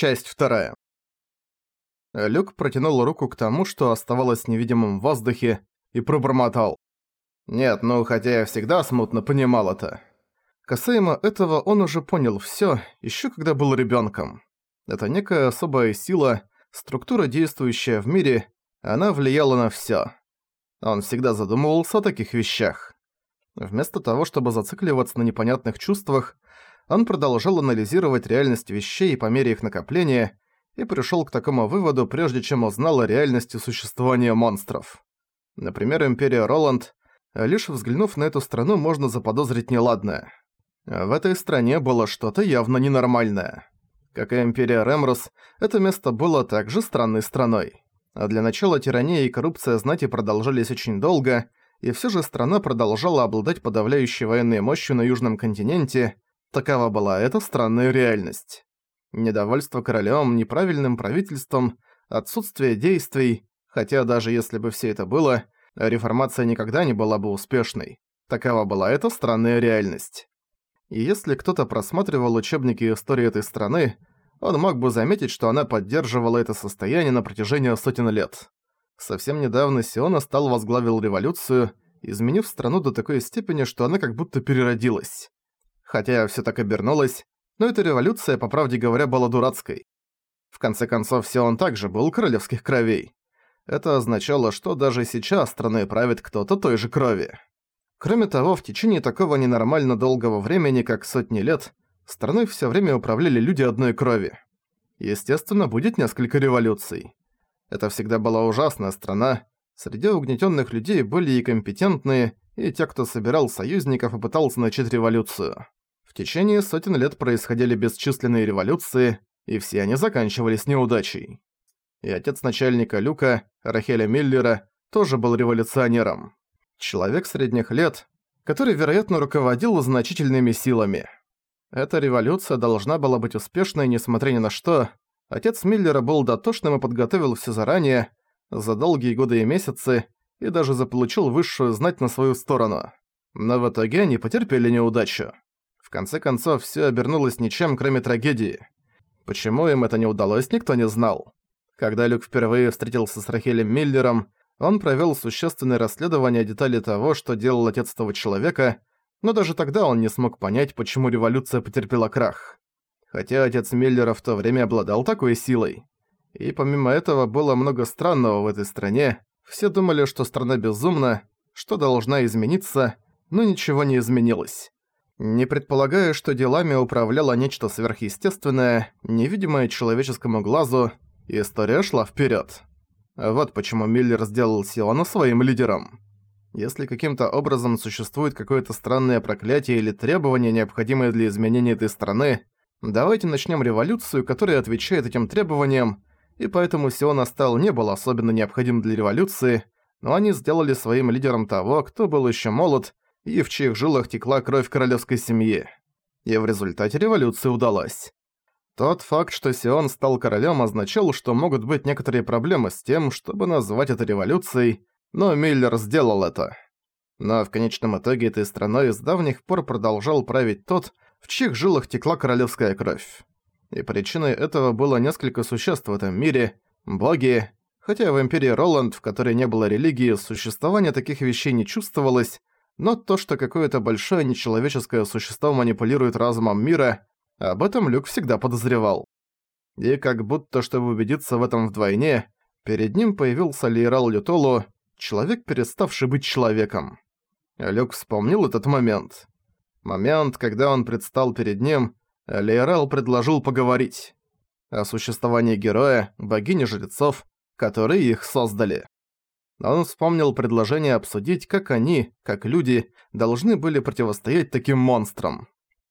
Часть вторая. Люк протянул руку к тому, что оставалось невидимым в воздухе, и пробормотал. «Нет, ну хотя я всегда смутно понимал это». Касаемо этого он уже понял всё, ещё когда был ребёнком. Это некая особая сила, структура, действующая в мире, она влияла на всё. Он всегда задумывался о таких вещах. Вместо того, чтобы зацикливаться на непонятных чувствах, он продолжал анализировать реальность вещей по мере их накопления и пришёл к такому выводу, прежде чем узнал о реальности существования монстров. Например, Империя Роланд, лишь взглянув на эту страну, можно заподозрить неладное. В этой стране было что-то явно ненормальное. Как и Империя Ремрус, это место было также странной страной. А для начала тирания и коррупция знати продолжались очень долго, и всё же страна продолжала обладать подавляющей военной мощью на Южном континенте, такова была эта странная реальность. Недовольство королем, неправильным правительством, отсутствие действий, хотя даже если бы всё это было, реформация никогда не была бы успешной. Такова была эта странная реальность. И если кто-то просматривал учебники истории этой страны, он мог бы заметить, что она поддерживала это состояние на протяжении сотен лет. Совсем недавно Сиона стал возглавил революцию, изменив страну до такой степени, что она как будто переродилась. Хотя всё так обернулось, но эта революция, по правде говоря, была дурацкой. В конце концов, Сион также был королевских кровей. Это означало, что даже сейчас страной правит кто-то той же крови. Кроме того, в течение такого ненормально долгого времени, как сотни лет, страной все время управляли люди одной крови. Естественно, будет несколько революций. Это всегда была ужасная страна. Среди угнетенных людей были и компетентные, и те, кто собирал союзников и пытался начать революцию. В течение сотен лет происходили бесчисленные революции, и все они заканчивались неудачей. И отец начальника Люка, Рахеля Миллера, тоже был революционером. Человек средних лет, который, вероятно, руководил значительными силами. Эта революция должна была быть успешной, несмотря ни на что. Отец Миллера был дотошным и подготовил все заранее, за долгие годы и месяцы, и даже заполучил высшую знать на свою сторону. Но в итоге они потерпели неудачу. В конце концов, все обернулось ничем, кроме трагедии. Почему им это не удалось, никто не знал. Когда Люк впервые встретился с Рахелем Миллером, он провёл существенное расследование деталей того, что делал отец того человека, но даже тогда он не смог понять, почему революция потерпела крах. Хотя отец Миллера в то время обладал такой силой. И помимо этого было много странного в этой стране. Все думали, что страна безумна, что должна измениться, но ничего не изменилось. Не предполагая, что делами управляло нечто сверхъестественное, невидимое человеческому глазу, история шла вперед. Вот почему Миллер сделал Сиона своим лидером. Если каким-то образом существует какое-то странное проклятие или требование, необходимое для изменения этой страны, давайте начнем революцию, которая отвечает этим требованиям, и поэтому Сиона стал не был особенно необходим для революции, но они сделали своим лидером того, кто был еще молод и в чьих жилах текла кровь королевской семьи. И в результате революция удалась. Тот факт, что Сион стал королем, означал, что могут быть некоторые проблемы с тем, чтобы назвать это революцией, но Миллер сделал это. Но в конечном итоге этой страной с давних пор продолжал править тот, в чьих жилах текла королевская кровь. И причиной этого было несколько существ в этом мире, боги, хотя в Империи Роланд, в которой не было религии, существование таких вещей не чувствовалось, но то, что какое-то большое нечеловеческое существо манипулирует разумом мира, об этом Люк всегда подозревал. И как будто, чтобы убедиться в этом вдвойне, перед ним появился Лейрал Лютолу, человек, переставший быть человеком. Люк вспомнил этот момент. Момент, когда он предстал перед ним, Лейрал предложил поговорить. О существовании героя, богини-жрецов, которые их создали. Он вспомнил предложение обсудить, как они, как люди, должны были противостоять таким монстрам.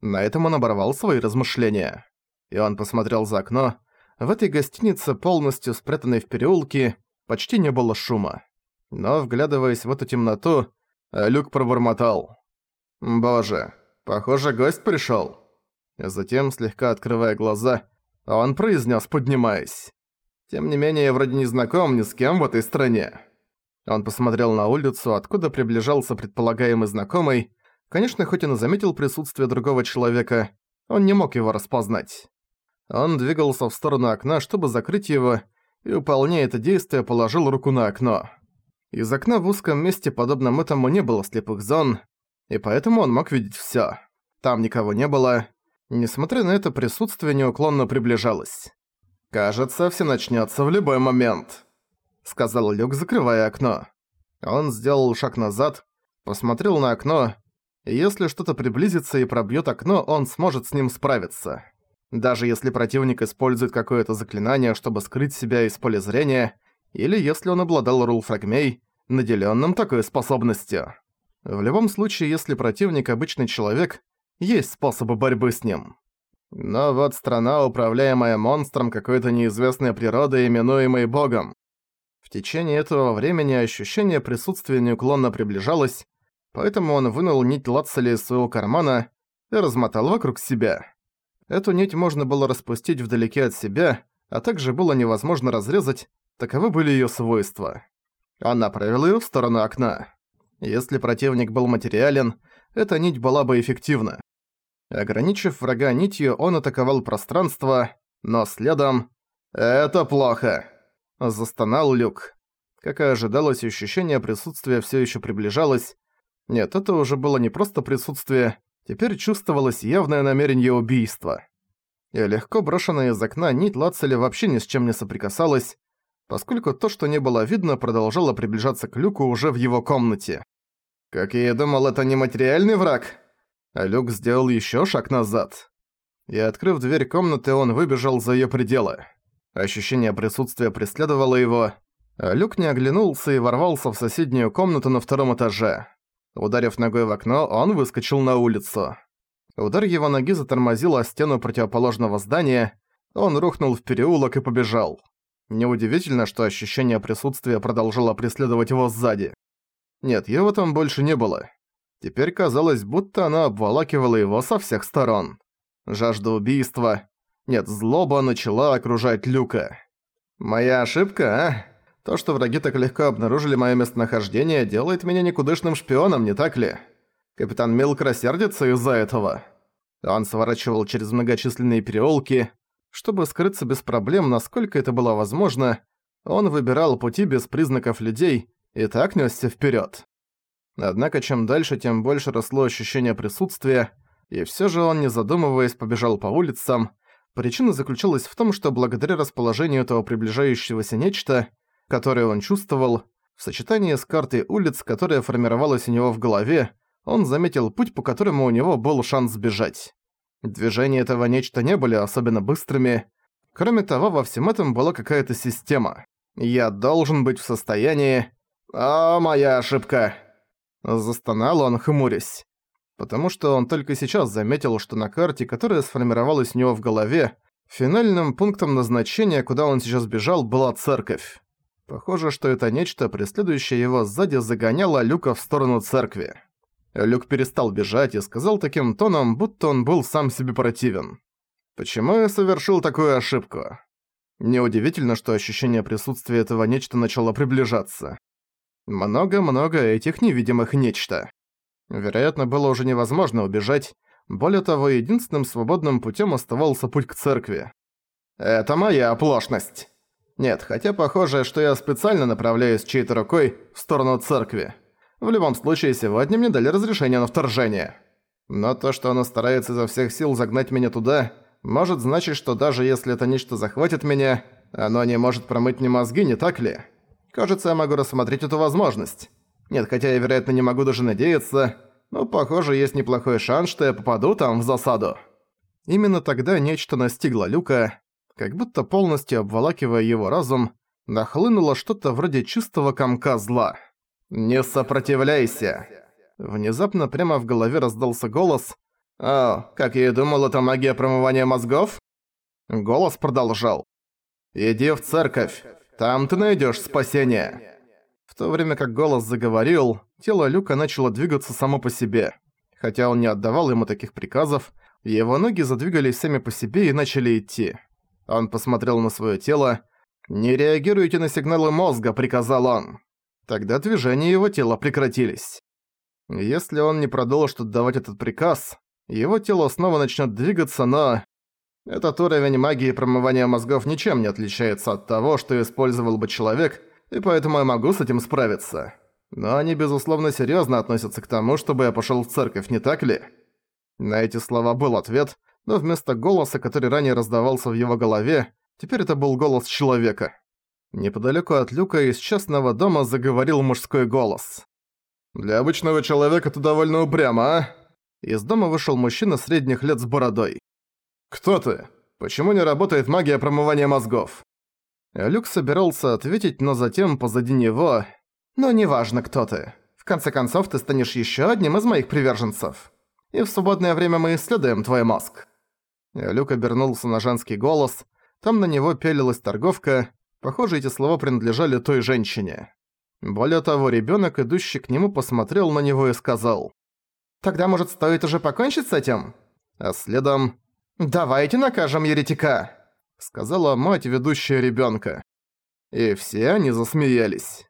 На этом он оборвал свои размышления. И он посмотрел за окно. В этой гостинице, полностью спрятанной в переулке, почти не было шума. Но, вглядываясь в эту темноту, Люк пробормотал. «Боже, похоже, гость пришёл». Затем, слегка открывая глаза, он произнес, поднимаясь. «Тем не менее, я вроде не знаком ни с кем в этой стране». Он посмотрел на улицу, откуда приближался предполагаемый знакомый, Конечно, хоть он и заметил присутствие другого человека, он не мог его распознать. Он двигался в сторону окна, чтобы закрыть его, и, выполняя это действие, положил руку на окно. Из окна в узком месте, подобном этому, не было слепых зон, и поэтому он мог видеть всё. Там никого не было. Несмотря на это, присутствие неуклонно приближалось. «Кажется, все начнётся в любой момент», — сказал Люк, закрывая окно. Он сделал шаг назад, посмотрел на окно, если что-то приблизится и пробьёт окно, он сможет с ним справиться. Даже если противник использует какое-то заклинание, чтобы скрыть себя из поля зрения, или если он обладал рулфрагмей, наделенным такой способностью. В любом случае, если противник обычный человек, есть способы борьбы с ним. Но вот страна, управляемая монстром какой-то неизвестной природы, именуемой богом. Течение этого времени ощущение присутствия неуклонно приближалось, поэтому он вынул нить Лацели из своего кармана и размотал вокруг себя. Эту нить можно было распустить вдалеке от себя, а также было невозможно разрезать, таковы были её свойства. Он направил её в сторону окна. Если противник был материален, эта нить была бы эффективна. Ограничив врага нитью, он атаковал пространство, но следом... «Это плохо!» Застонал Люк. Как и ожидалось, ощущение присутствия всё ещё приближалось. Нет, это уже было не просто присутствие, теперь чувствовалось явное намерение убийства. И легко брошенная из окна нить Лацеля вообще ни с чем не соприкасалась, поскольку то, что не было видно, продолжало приближаться к Люку уже в его комнате. «Как я и думал, это не материальный враг?» А Люк сделал еще шаг назад. И открыв дверь комнаты, он выбежал за ее пределы. Ощущение присутствия преследовало его, Люк не оглянулся и ворвался в соседнюю комнату на втором этаже. Ударив ногой в окно, он выскочил на улицу. Удар его ноги затормозил о стену противоположного здания, он рухнул в переулок и побежал. Неудивительно, что ощущение присутствия продолжало преследовать его сзади. Нет, его там больше не было. Теперь казалось, будто она обволакивала его со всех сторон. Жажда убийства. Нет, злоба начала окружать Люка. «Моя ошибка, а?» То, что враги так легко обнаружили мое местонахождение, делает меня никудышным шпионом, не так ли? Капитан Милк рассердится из-за этого. Он сворачивал через многочисленные переулки. Чтобы скрыться без проблем, насколько это было возможно, он выбирал пути без признаков людей и так нёсся вперёд. Однако чем дальше, тем больше росло ощущение присутствия, и всё же он, не задумываясь, побежал по улицам. Причина заключалась в том, что благодаря расположению этого приближающегося нечто, которое он чувствовал, в сочетании с картой улиц, которая формировалась у него в голове, он заметил путь, по которому у него был шанс сбежать. Движения этого нечто не были особенно быстрыми. Кроме того, во всем этом была какая-то система. «Я должен быть в состоянии...» «А, моя ошибка!» Застонал он, хмурясь. Потому что он только сейчас заметил, что на карте, которая сформировалась у него в голове, финальным пунктом назначения, куда он сейчас бежал, была церковь. Похоже, что это нечто, преследующее его сзади, загоняло Люка в сторону церкви. Люк перестал бежать и сказал таким тоном, будто он был сам себе противен. «Почему я совершил такую ошибку?» Неудивительно, что ощущение присутствия этого нечто начало приближаться. Много-много этих невидимых нечто. Вероятно, было уже невозможно убежать. Более того, единственным свободным путем оставался путь к церкви. «Это моя оплошность!» Нет, хотя похоже, что я специально направляюсь чьей-то рукой в сторону церкви. В любом случае, сегодня мне дали разрешение на вторжение. Но то, что оно старается изо всех сил загнать меня туда, может значить, что даже если это нечто захватит меня, оно не может промыть мне мозги, не так ли? Кажется, я могу рассмотреть эту возможность. Нет, хотя я, вероятно, не могу даже надеяться, но, похоже, есть неплохой шанс, что я попаду там в засаду. Именно тогда нечто настигло Люка, как будто полностью обволакивая его разум, нахлынуло что-то вроде чистого комка зла. «Не сопротивляйся!» Внезапно прямо в голове раздался голос. «О, как я и думал, это магия промывания мозгов?» Голос продолжал. «Иди в церковь, там ты найдёшь спасение!» В то время как голос заговорил, тело Люка начало двигаться само по себе. Хотя он не отдавал ему таких приказов, его ноги задвигались сами по себе и начали идти. Он посмотрел на своё тело. «Не реагируйте на сигналы мозга», — приказал он. Тогда движения его тела прекратились. Если он не продолжит отдавать этот приказ, его тело снова начнёт двигаться, но... Этот уровень магии промывания мозгов ничем не отличается от того, что использовал бы человек, и поэтому я могу с этим справиться. Но они, безусловно, серьезно относятся к тому, чтобы я пошел в церковь, не так ли? На эти слова был ответ, но вместо голоса, который ранее раздавался в его голове, теперь это был голос человека. Неподалеку от люка из частного дома заговорил мужской голос. «Для обычного человека это довольно упрямо, а?» Из дома вышел мужчина средних лет с бородой. «Кто ты? Почему не работает магия промывания мозгов?» Люк собирался ответить, но затем позади него... «Ну, неважно, кто ты. В конце концов, ты станешь еще одним из моих приверженцев. И в свободное время мы исследуем твой мозг». Люк обернулся на женский голос. Там на него пялилась торговка. Похоже, эти слова принадлежали той женщине. Более того, ребенок, идущий к нему, посмотрел на него и сказал. «Тогда, может, стоит уже покончить с этим?» А следом «Давайте накажем еретика», — сказала мать, ведущая ребёнка. И все они засмеялись.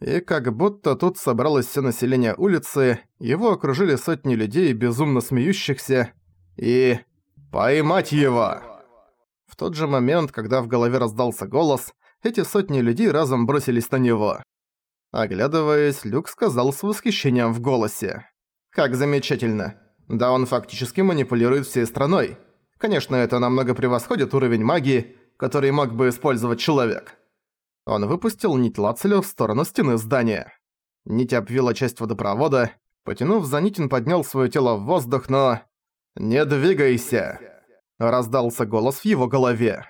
И как будто тут собралось всё население улицы, его окружили сотни людей, безумно смеющихся, и... «Поймать его!» В тот же момент, когда в голове раздался голос, эти сотни людей разом бросились на него. Оглядываясь, Люк сказал с восхищением в голосе. «Как замечательно! Да он фактически манипулирует всей страной. Конечно, это намного превосходит уровень магии, который мог бы использовать человек. Он выпустил нить Лацеля в сторону стены здания. Нить обвила часть водопровода. Потянув за нить, он поднял своё тело в воздух, но... «Не двигайся!» Раздался голос в его голове.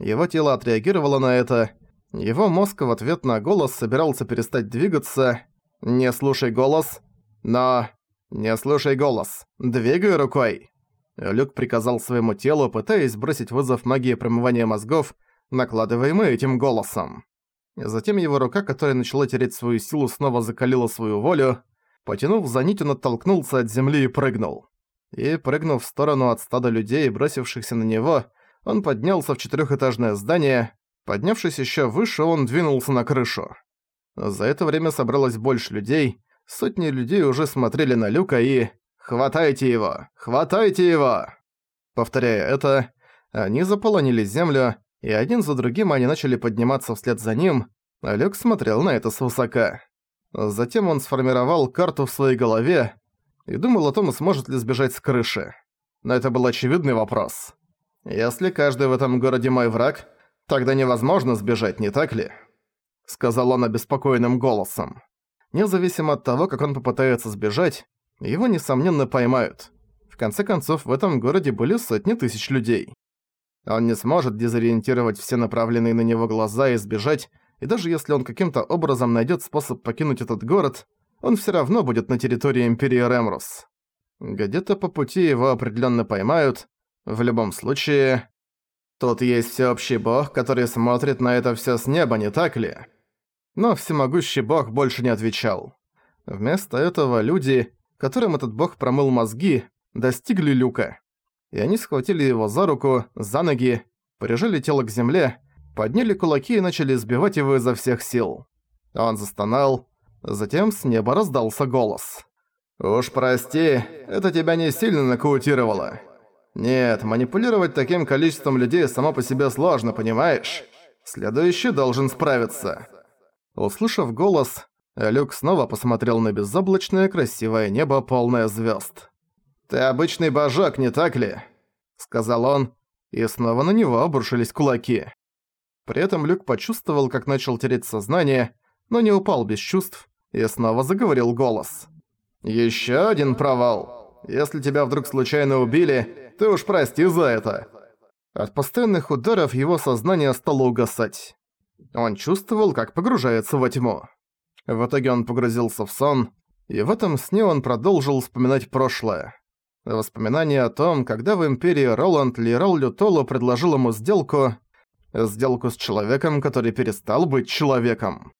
Его тело отреагировало на это. Его мозг в ответ на голос собирался перестать двигаться. «Не слушай голос!» Но... «Не слушай голос! Двигай рукой!» Люк приказал своему телу, пытаясь бросить вызов магии промывания мозгов, накладываемой этим голосом. Затем его рука, которая начала терять свою силу, снова закалила свою волю. Потянув за нить, он оттолкнулся от земли и прыгнул. И, прыгнув в сторону от стада людей, бросившихся на него, он поднялся в четырехэтажное здание. Поднявшись еще выше, он двинулся на крышу. За это время собралось больше людей. Сотни людей уже смотрели на Люка и... «Хватайте его! Хватайте его!» Повторяя это, они заполонили землю, и один за другим они начали подниматься вслед за ним, а Люк смотрел на это свысока. Затем он сформировал карту в своей голове и думал о том, сможет ли сбежать с крыши. Но это был очевидный вопрос. «Если каждый в этом городе мой враг, тогда невозможно сбежать, не так ли?» Сказал он обеспокоенным голосом. Независимо от того, как он попытается сбежать, его, несомненно, поймают. В конце концов, в этом городе были сотни тысяч людей. Он не сможет дезориентировать все направленные на него глаза и сбежать, и даже если он каким-то образом найдет способ покинуть этот город, он все равно будет на территории Империи Ремрус. Где-то по пути его определенно поймают. В любом случае... Тут есть всеобщий бог, который смотрит на это все с неба, не так ли? Но всемогущий бог больше не отвечал. Вместо этого люди, которым этот бог промыл мозги, достигли люка. И они схватили его за руку, за ноги, прижали тело к земле, подняли кулаки и начали сбивать его изо всех сил. Он застонал, затем с неба раздался голос. «Уж прости, это тебя не сильно нокаутировало. Нет, манипулировать таким количеством людей само по себе сложно, понимаешь? Следующий должен справиться». Услышав голос, Люк снова посмотрел на безоблачное красивое небо, полное звезд. «Ты обычный божок, не так ли?» Сказал он, и снова на него обрушились кулаки. При этом Люк почувствовал, как начал тереть сознание, но не упал без чувств, и снова заговорил голос. «Ещё один провал. Если тебя вдруг случайно убили, ты уж прости за это». От постоянных ударов его сознание стало угасать. Он чувствовал, как погружается во тьму. В итоге он погрузился в сон, и в этом сне он продолжил вспоминать прошлое. Воспоминания о том, когда в Империи Роланд Лирал Лютолу предложил ему сделку, сделку с человеком, который перестал быть человеком.